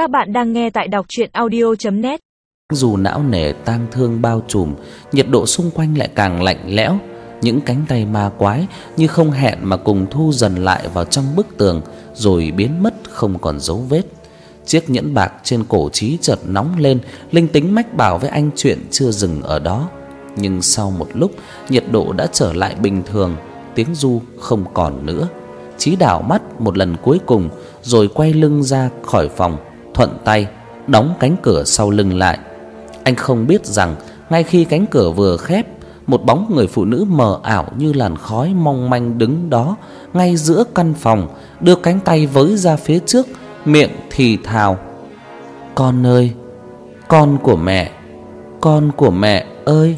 Các bạn đang nghe tại đọc audio net Dù não nề tang thương bao trùm, nhiệt độ xung quanh lại càng lạnh lẽo, những cánh tay ma quái như không hẹn mà cùng thu dần lại vào trong bức tường rồi biến mất không còn dấu vết. Chiếc nhẫn bạc trên cổ trí chợt nóng lên, linh tính mách bảo với anh chuyện chưa dừng ở đó. Nhưng sau một lúc, nhiệt độ đã trở lại bình thường, tiếng du không còn nữa. Chí đảo mắt một lần cuối cùng rồi quay lưng ra khỏi phòng, thuận tay đóng cánh cửa sau lưng lại. Anh không biết rằng ngay khi cánh cửa vừa khép, một bóng người phụ nữ mờ ảo như làn khói mong manh đứng đó ngay giữa căn phòng, đưa cánh tay với ra phía trước, miệng thì thào: "Con ơi, con của mẹ, con của mẹ ơi."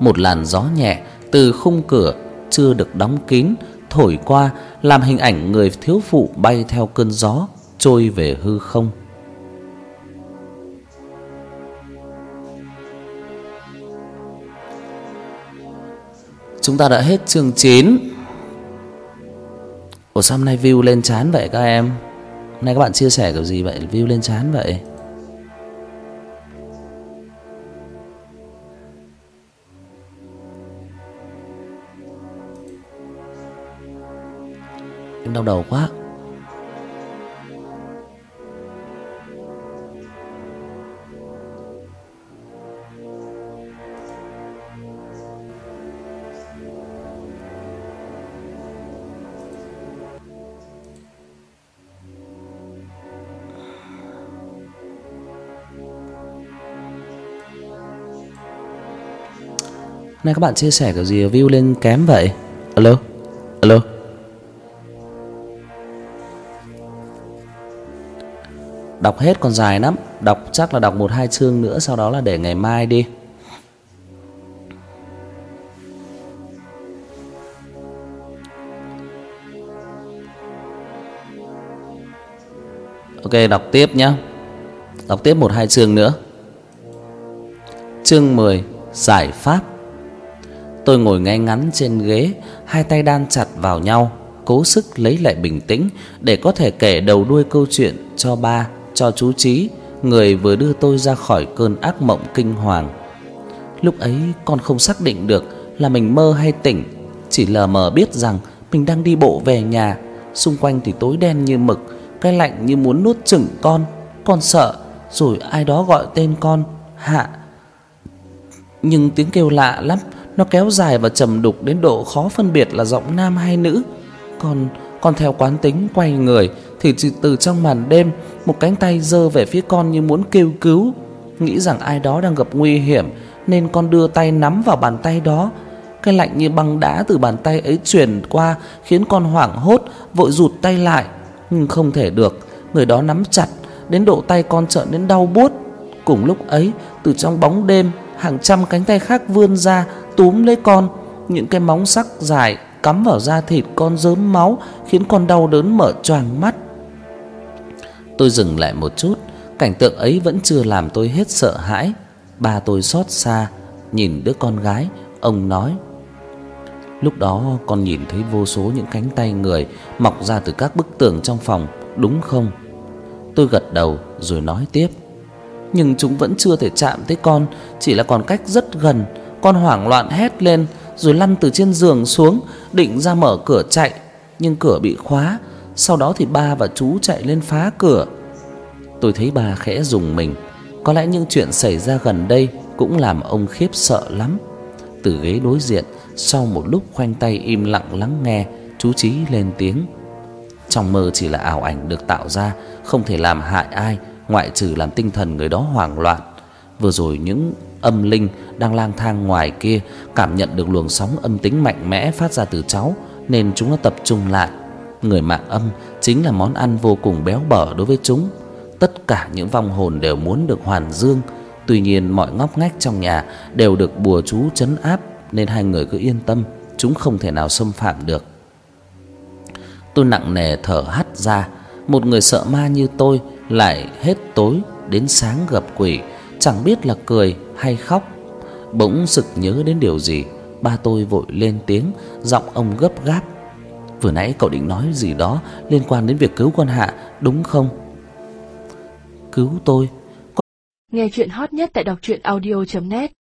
Một làn gió nhẹ từ khung cửa chưa được đóng kín thổi qua, làm hình ảnh người thiếu phụ bay theo cơn gió trôi về hư không. Chúng ta đã hết chương 9. Ủa sao hôm nay view lên chán vậy các em? Hôm nay các bạn chia sẻ kiểu gì vậy? View lên chán vậy? Em đau đầu quá. Nay các bạn chia sẻ kiểu gì view lên kém vậy? Alo. Alo. Đọc hết còn dài lắm, đọc chắc là đọc một hai chương nữa sau đó là để ngày mai đi. Ok, đọc tiếp nhé. Đọc tiếp một hai chương nữa. Chương 10: Giải pháp. Tôi ngồi ngay ngắn trên ghế, hai tay đan chặt vào nhau, cố sức lấy lại bình tĩnh để có thể kể đầu đuôi câu chuyện cho ba, cho chú Chí, người vừa đưa tôi ra khỏi cơn ác mộng kinh hoàng. Lúc ấy con không xác định được là mình mơ hay tỉnh, chỉ lờ mờ biết rằng mình đang đi bộ về nhà, xung quanh thì tối đen như mực, cái lạnh như muốn nuốt chửng con. Con sợ, rồi ai đó gọi tên con, Hạ. Nhưng tiếng kêu lạ lắm, nó kéo dài và trầm đục đến độ khó phân biệt là giọng nam hay nữ. Con con theo quán tính quay người thì chỉ từ trong màn đêm, một cánh tay giơ về phía con như muốn kêu cứu, nghĩ rằng ai đó đang gặp nguy hiểm nên con đưa tay nắm vào bàn tay đó. Cái lạnh như băng đá từ bàn tay ấy truyền qua khiến con hoảng hốt, vội rụt tay lại, nhưng không thể được, người đó nắm chặt đến độ tay con trợn đến đau buốt. Cùng lúc ấy, từ trong bóng đêm, hàng trăm cánh tay khác vươn ra túm lấy con, những cái móng sắc dài cắm vào da thịt con rớm máu, khiến con đau đớn mở choàng mắt. Tôi dừng lại một chút, cảnh tượng ấy vẫn chưa làm tôi hết sợ hãi. Ba tôi xót xa nhìn đứa con gái, ông nói: Lúc đó con nhìn thấy vô số những cánh tay người mọc ra từ các bức tường trong phòng, đúng không? Tôi gật đầu rồi nói tiếp: Nhưng chúng vẫn chưa thể chạm tới con, chỉ là còn cách rất gần. Con hoảng loạn hét lên rồi lăn từ trên giường xuống, định ra mở cửa chạy, nhưng cửa bị khóa. Sau đó thì ba và chú chạy lên phá cửa. Tôi thấy ba khẽ rùng mình, có lẽ những chuyện xảy ra gần đây cũng làm ông khiếp sợ lắm. Từ ghế đối diện, sau một lúc khoanh tay im lặng lắng nghe, chú Chí lên tiếng. Trong mơ chỉ là ảo ảnh được tạo ra, không thể làm hại ai ngoại trừ làm tinh thần người đó hoảng loạn. Vừa rồi những âm linh đang lang thang ngoài kia cảm nhận được luồng sóng âm tính mạnh mẽ phát ra từ cháu nên chúng đã tập trung lại. Người mạng âm chính là món ăn vô cùng béo bở đối với chúng. Tất cả những vong hồn đều muốn được hoàn dương, tuy nhiên mọi ngóc ngách trong nhà đều được bùa chú trấn áp nên hai người cứ yên tâm, chúng không thể nào xâm phạm được. Tôi nặng nề thở hắt ra, một người sợ ma như tôi lại hết tối đến sáng gặp quỷ, chẳng biết là cười hay khóc. Bỗng sực nhớ đến điều gì, ba tôi vội lên tiếng, giọng ông gấp gáp. Vừa nãy cậu định nói gì đó liên quan đến việc cứu con Hạ, đúng không? Cứu tôi? Nghe chuyện hot nhất tại đọc truyện audio net